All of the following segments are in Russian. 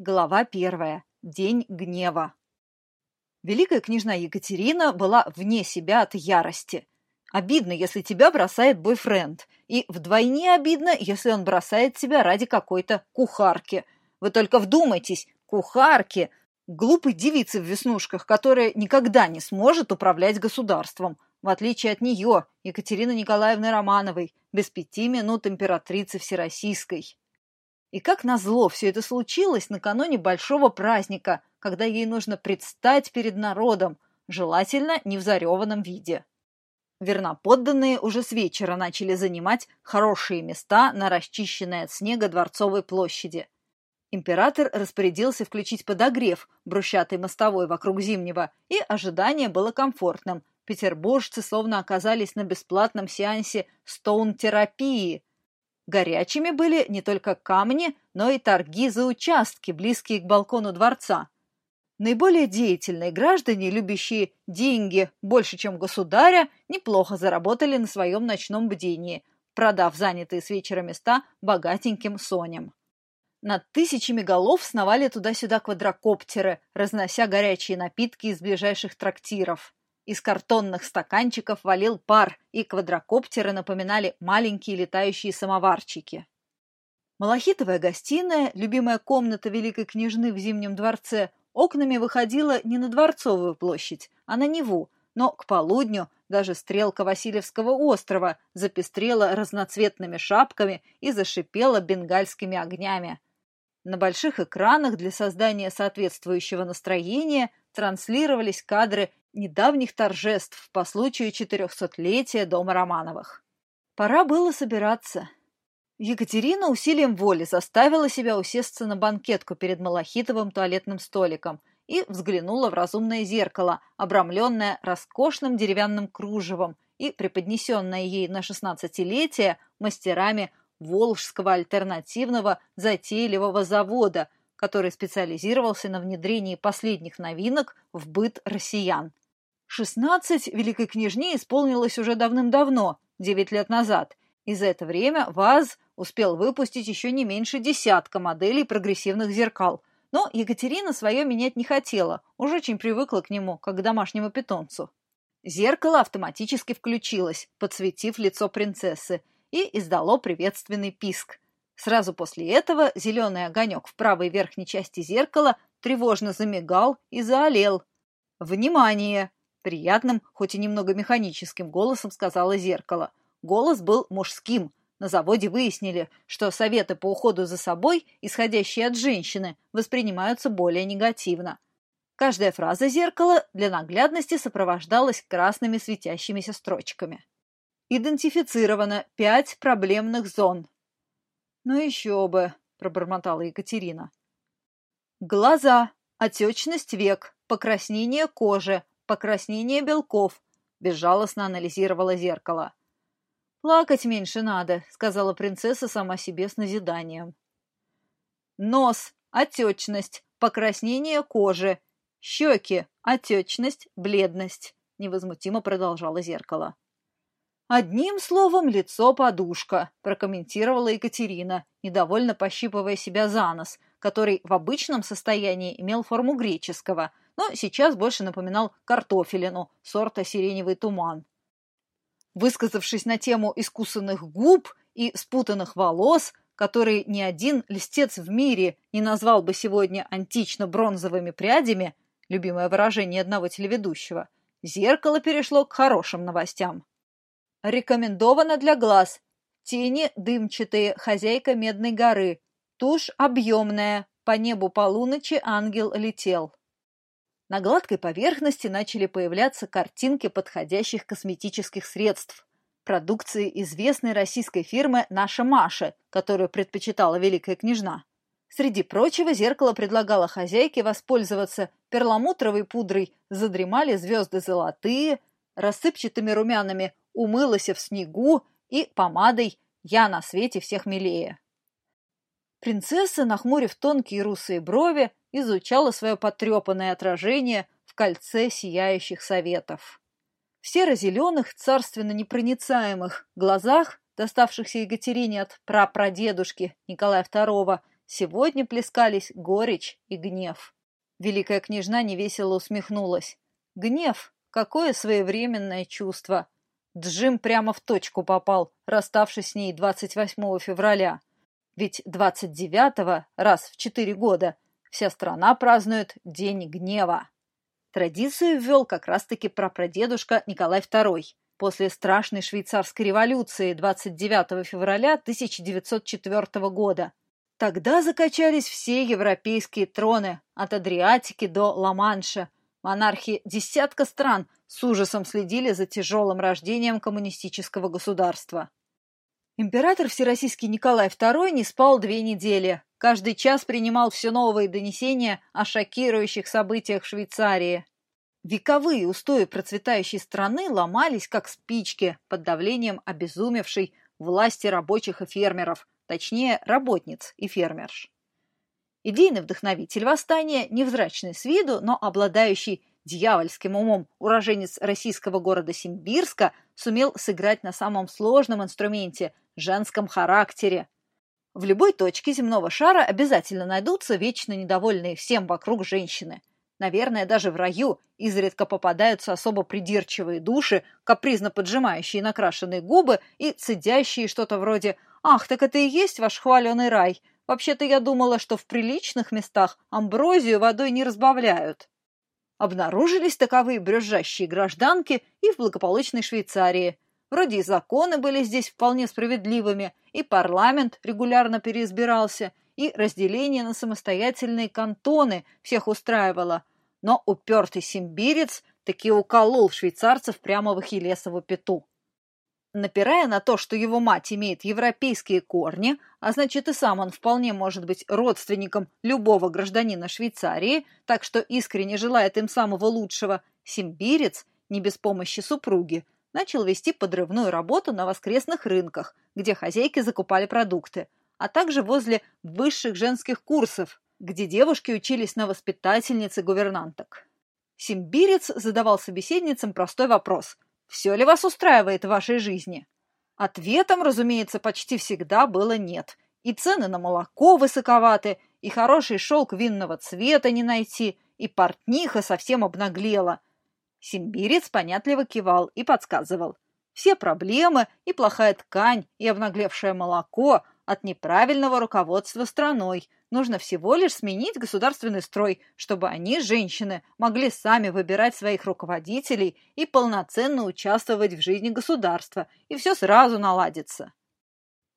Глава первая. День гнева. Великая княжна Екатерина была вне себя от ярости. Обидно, если тебя бросает бойфренд. И вдвойне обидно, если он бросает тебя ради какой-то кухарки. Вы только вдумайтесь, кухарки, глупой девицы в веснушках, которая никогда не сможет управлять государством. В отличие от нее, Екатерины Николаевны Романовой, без пяти минут императрицы Всероссийской. И как назло все это случилось накануне большого праздника, когда ей нужно предстать перед народом, желательно не в зареванном виде. Верноподданные уже с вечера начали занимать хорошие места на расчищенной от снега Дворцовой площади. Император распорядился включить подогрев брусчатой мостовой вокруг Зимнего, и ожидание было комфортным. Петербуржцы словно оказались на бесплатном сеансе стоун-терапии – Горячими были не только камни, но и торги за участки, близкие к балкону дворца. Наиболее деятельные граждане, любящие деньги больше, чем государя, неплохо заработали на своем ночном бдении, продав занятые с вечера места богатеньким соням. Над тысячами голов сновали туда-сюда квадрокоптеры, разнося горячие напитки из ближайших трактиров. Из картонных стаканчиков валил пар, и квадрокоптеры напоминали маленькие летающие самоварчики. Малахитовая гостиная, любимая комната великой княжны в Зимнем дворце, окнами выходила не на Дворцовую площадь, а на Неву, но к полудню даже стрелка Васильевского острова запестрела разноцветными шапками и зашипела бенгальскими огнями. На больших экранах для создания соответствующего настроения транслировались кадры недавних торжеств по случаю четырехсотлетия дома Романовых. Пора было собираться. Екатерина усилием воли заставила себя усесться на банкетку перед малахитовым туалетным столиком и взглянула в разумное зеркало, обрамленное роскошным деревянным кружевом и преподнесенное ей на шестнадцатилетие мастерами Волжского альтернативного затейливого завода, который специализировался на внедрении последних новинок в быт россиян. Шестнадцать великой княжне исполнилось уже давным-давно, девять лет назад, и за это время ВАЗ успел выпустить еще не меньше десятка моделей прогрессивных зеркал. Но Екатерина свое менять не хотела, уж очень привыкла к нему, как к домашнему питомцу. Зеркало автоматически включилось, подсветив лицо принцессы, и издало приветственный писк. Сразу после этого зеленый огонек в правой верхней части зеркала тревожно замигал и заолел. «Внимание! Приятным, хоть и немного механическим голосом сказала зеркало. Голос был мужским. На заводе выяснили, что советы по уходу за собой, исходящие от женщины, воспринимаются более негативно. Каждая фраза зеркала для наглядности сопровождалась красными светящимися строчками. Идентифицировано пять проблемных зон. «Ну еще бы», — пробормотала Екатерина. Глаза, отечность век, покраснение кожи, покраснение белков», — безжалостно анализировала зеркало. «Плакать меньше надо», — сказала принцесса сама себе с назиданием. «Нос, отечность, покраснение кожи, щеки, отечность, бледность», — невозмутимо продолжало зеркало. «Одним словом, лицо-подушка», — прокомментировала Екатерина, недовольно пощипывая себя за нос, который в обычном состоянии имел форму греческого — но сейчас больше напоминал картофелину сорта сиреневый туман. Высказавшись на тему искусанных губ и спутанных волос, которые ни один листец в мире не назвал бы сегодня антично-бронзовыми прядями, любимое выражение одного телеведущего, зеркало перешло к хорошим новостям. Рекомендовано для глаз. Тени дымчатые, хозяйка Медной горы. Тушь объемная, по небу полуночи ангел летел. На гладкой поверхности начали появляться картинки подходящих косметических средств. Продукции известной российской фирмы «Наша Маша», которую предпочитала великая княжна. Среди прочего, зеркало предлагало хозяйке воспользоваться перламутровой пудрой «Задремали звезды золотые», рассыпчатыми румянами «Умылась в снегу» и помадой «Я на свете всех милее». Принцесса, нахмурив тонкие русые брови, изучала свое потрепанное отражение в кольце сияющих советов. В серо-зеленых, царственно непроницаемых глазах, доставшихся Екатерине от прапрадедушки Николая II, Сегодня плескались горечь и гнев. Великая княжна невесело усмехнулась. Гнев, какое своевременное чувство. Джим прямо в точку попал, расставшись с ней 28 февраля. Ведь 29-го, раз в четыре года, вся страна празднует День гнева. Традицию ввел как раз-таки прапрадедушка Николай II после страшной швейцарской революции 29 февраля 1904 года. Тогда закачались все европейские троны, от Адриатики до Ла-Манша. Монархи десятка стран с ужасом следили за тяжелым рождением коммунистического государства. Император Всероссийский Николай II не спал две недели. Каждый час принимал все новые донесения о шокирующих событиях в Швейцарии. Вековые устои процветающей страны ломались, как спички, под давлением обезумевшей власти рабочих и фермеров, точнее, работниц и фермерш. Идейный вдохновитель восстания, невзрачный с виду, но обладающий дьявольским умом уроженец российского города Симбирска сумел сыграть на самом сложном инструменте – женском характере. В любой точке земного шара обязательно найдутся вечно недовольные всем вокруг женщины. Наверное, даже в раю изредка попадаются особо придирчивые души, капризно поджимающие накрашенные губы и цедящие что-то вроде «Ах, так это и есть ваш хваленый рай! Вообще-то я думала, что в приличных местах амброзию водой не разбавляют». Обнаружились таковые брюзжащие гражданки и в благополучной Швейцарии. Вроде и законы были здесь вполне справедливыми, и парламент регулярно переизбирался, и разделение на самостоятельные кантоны всех устраивало. Но упертый симбирец таки уколол швейцарцев прямо в Ахиллесову пету. Напирая на то, что его мать имеет европейские корни, а значит и сам он вполне может быть родственником любого гражданина Швейцарии, так что искренне желает им самого лучшего, симбирец, не без помощи супруги, начал вести подрывную работу на воскресных рынках, где хозяйки закупали продукты, а также возле высших женских курсов, где девушки учились на воспитательницы гувернанток. Симбирец задавал собеседницам простой вопрос – все ли вас устраивает в вашей жизни? Ответом, разумеется, почти всегда было нет. И цены на молоко высоковаты, и хороший шелк винного цвета не найти, и портниха совсем обнаглела. Симбирец понятливо кивал и подсказывал. Все проблемы, и плохая ткань, и обнаглевшее молоко от неправильного руководства страной, Нужно всего лишь сменить государственный строй, чтобы они, женщины, могли сами выбирать своих руководителей и полноценно участвовать в жизни государства, и все сразу наладится.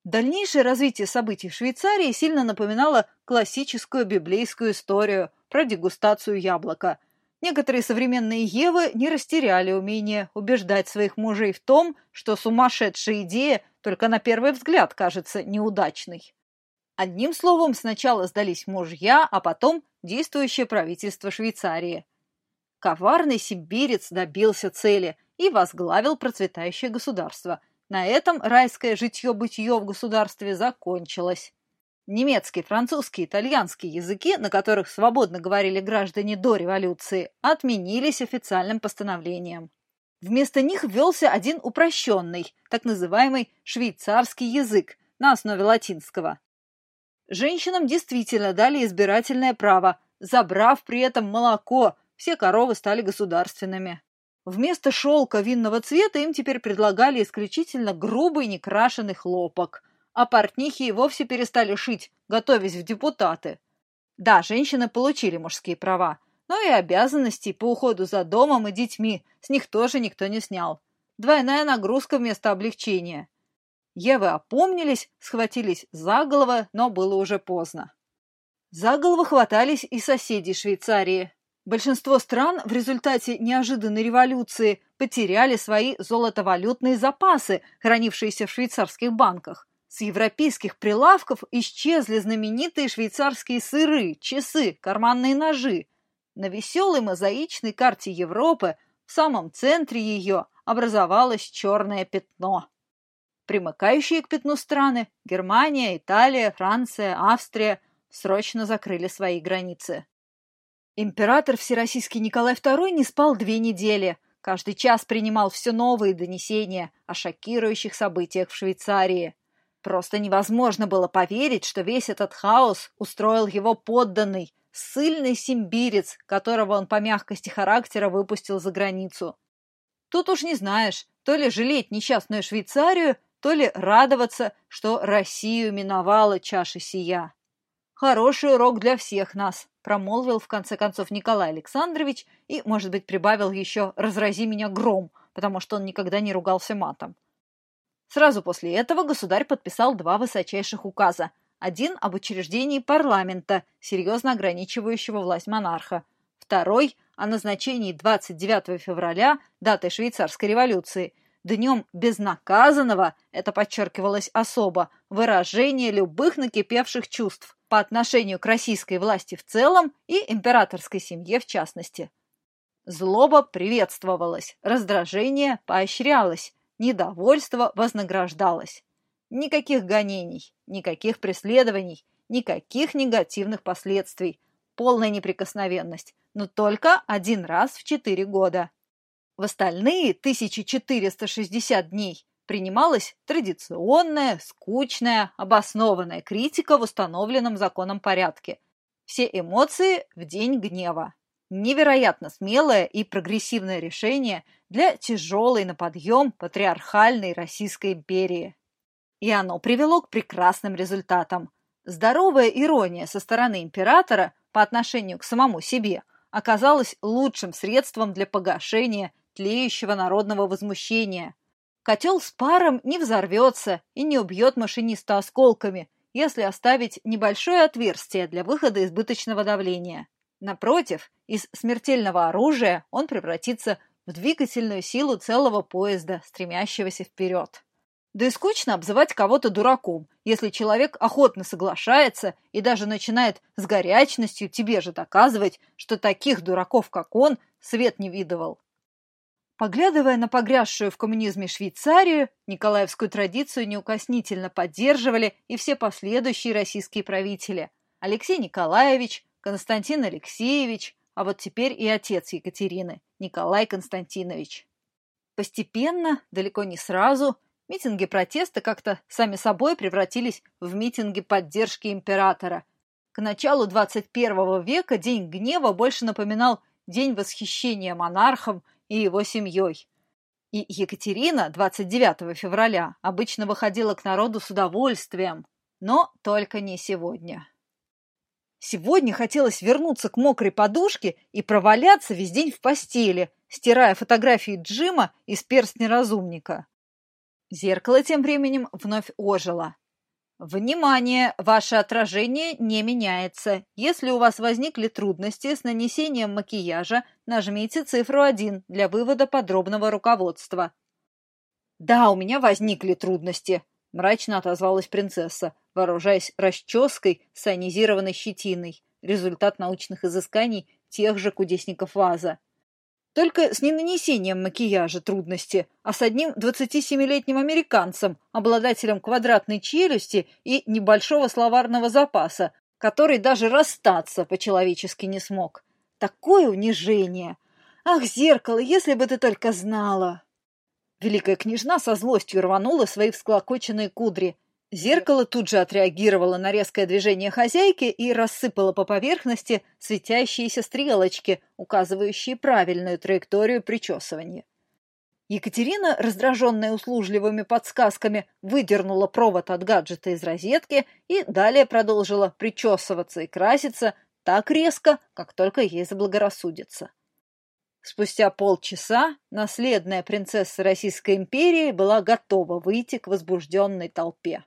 Дальнейшее развитие событий в Швейцарии сильно напоминало классическую библейскую историю про дегустацию яблока. Некоторые современные Евы не растеряли умение убеждать своих мужей в том, что сумасшедшая идея только на первый взгляд кажется неудачной. Одним словом, сначала сдались мужья, а потом действующее правительство Швейцарии. Коварный сибирец добился цели и возглавил процветающее государство. На этом райское житье-бытие в государстве закончилось. Немецкий, французский, итальянский языки, на которых свободно говорили граждане до революции, отменились официальным постановлением. Вместо них ввелся один упрощенный, так называемый швейцарский язык на основе латинского. Женщинам действительно дали избирательное право, забрав при этом молоко, все коровы стали государственными. Вместо шелка винного цвета им теперь предлагали исключительно грубый некрашенный хлопок, а портнихи и вовсе перестали шить, готовясь в депутаты. Да, женщины получили мужские права, но и обязанностей по уходу за домом и детьми с них тоже никто не снял. Двойная нагрузка вместо облегчения. Евы опомнились, схватились за головы, но было уже поздно. За голову хватались и соседи Швейцарии. Большинство стран в результате неожиданной революции потеряли свои золотовалютные запасы, хранившиеся в швейцарских банках. С европейских прилавков исчезли знаменитые швейцарские сыры, часы, карманные ножи. На веселой мозаичной карте Европы в самом центре ее образовалось черное пятно. Примыкающие к пятну страны – Германия, Италия, Франция, Австрия – срочно закрыли свои границы. Император Всероссийский Николай II не спал две недели. Каждый час принимал все новые донесения о шокирующих событиях в Швейцарии. Просто невозможно было поверить, что весь этот хаос устроил его подданный, сильный симбирец, которого он по мягкости характера выпустил за границу. Тут уж не знаешь, то ли жалеть несчастную Швейцарию, то ли радоваться, что Россию миновала чаша сия. Хороший урок для всех нас, промолвил в конце концов Николай Александрович и, может быть, прибавил еще «разрази меня гром», потому что он никогда не ругался матом. Сразу после этого государь подписал два высочайших указа. Один об учреждении парламента, серьезно ограничивающего власть монарха. Второй о назначении 29 февраля, датой швейцарской революции, днем безнаказанного, это подчеркивалось особо, выражения любых накипевших чувств по отношению к российской власти в целом и императорской семье в частности. Злоба приветствовалась, раздражение поощрялось, недовольство вознаграждалось. Никаких гонений, никаких преследований, никаких негативных последствий, полная неприкосновенность, но только один раз в четыре года. В остальные 1460 дней принималась традиционная, скучная, обоснованная критика в установленном законом порядке. Все эмоции в день гнева. Невероятно смелое и прогрессивное решение для тяжелой на подъем патриархальной Российской империи. И оно привело к прекрасным результатам. Здоровая ирония со стороны императора по отношению к самому себе оказалась лучшим средством для погашения тлеющего народного возмущения. Котел с паром не взорвется и не убьет машиниста осколками, если оставить небольшое отверстие для выхода избыточного давления. Напротив, из смертельного оружия он превратится в двигательную силу целого поезда, стремящегося вперед. Да и скучно обзывать кого-то дураком, если человек охотно соглашается и даже начинает с горячностью тебе же доказывать, что таких дураков, как он, свет не видывал. Поглядывая на погрязшую в коммунизме Швейцарию, Николаевскую традицию неукоснительно поддерживали и все последующие российские правители. Алексей Николаевич, Константин Алексеевич, а вот теперь и отец Екатерины, Николай Константинович. Постепенно, далеко не сразу, митинги протеста как-то сами собой превратились в митинги поддержки императора. К началу 21 века День гнева больше напоминал День восхищения монархом и его семьей. И Екатерина 29 февраля обычно выходила к народу с удовольствием, но только не сегодня. Сегодня хотелось вернуться к мокрой подушке и проваляться весь день в постели, стирая фотографии Джима из перстня разумника. Зеркало тем временем вновь ожило. Внимание! Ваше отражение не меняется. Если у вас возникли трудности с нанесением макияжа, нажмите цифру 1 для вывода подробного руководства. Да, у меня возникли трудности, — мрачно отозвалась принцесса, вооружаясь расческой с ионизированной щетиной, результат научных изысканий тех же кудесников Ваза. Только с ненанесением макияжа трудности, а с одним 27-летним американцем, обладателем квадратной челюсти и небольшого словарного запаса, который даже расстаться по-человечески не смог. Такое унижение! Ах, зеркало, если бы ты только знала! Великая княжна со злостью рванула свои всклокоченные кудри. Зеркало тут же отреагировало на резкое движение хозяйки и рассыпало по поверхности светящиеся стрелочки, указывающие правильную траекторию причесывания. Екатерина, раздраженная услужливыми подсказками, выдернула провод от гаджета из розетки и далее продолжила причесываться и краситься так резко, как только ей заблагорассудится. Спустя полчаса наследная принцесса Российской империи была готова выйти к возбужденной толпе.